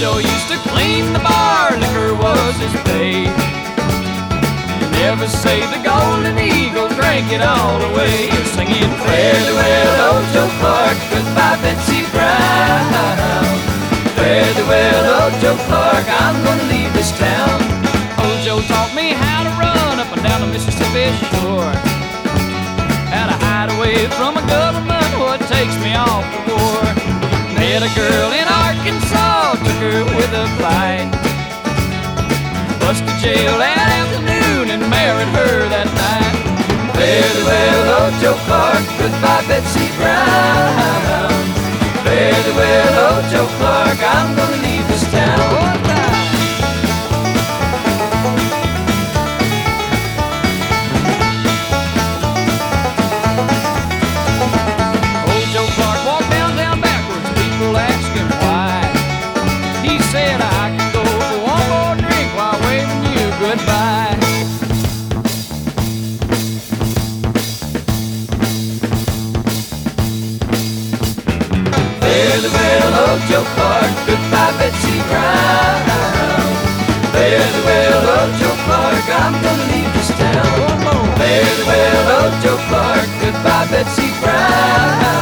Joe used to clean the bar, liquor was his pay. You never say the golden eagle drank it all away. You're singing farewell, old Joe Clark, goodbye, Betsy Brown. Farewell, old Joe Clark, I'm gonna leave this town. Old Joe taught me how to run up and down the Mississippi shore. How to hide away from a government, what takes me off jail that afternoon and married her that night. Fare thee well, old Joe Clark, goodbye Betsy Brown. Fare Thee well, old Joe Clark, goodbye Betsy Brown. Fare thee well, old Joe Clark, I'm gonna leave this town. Fare thee well, old Joe Clark, goodbye Betsy Brown.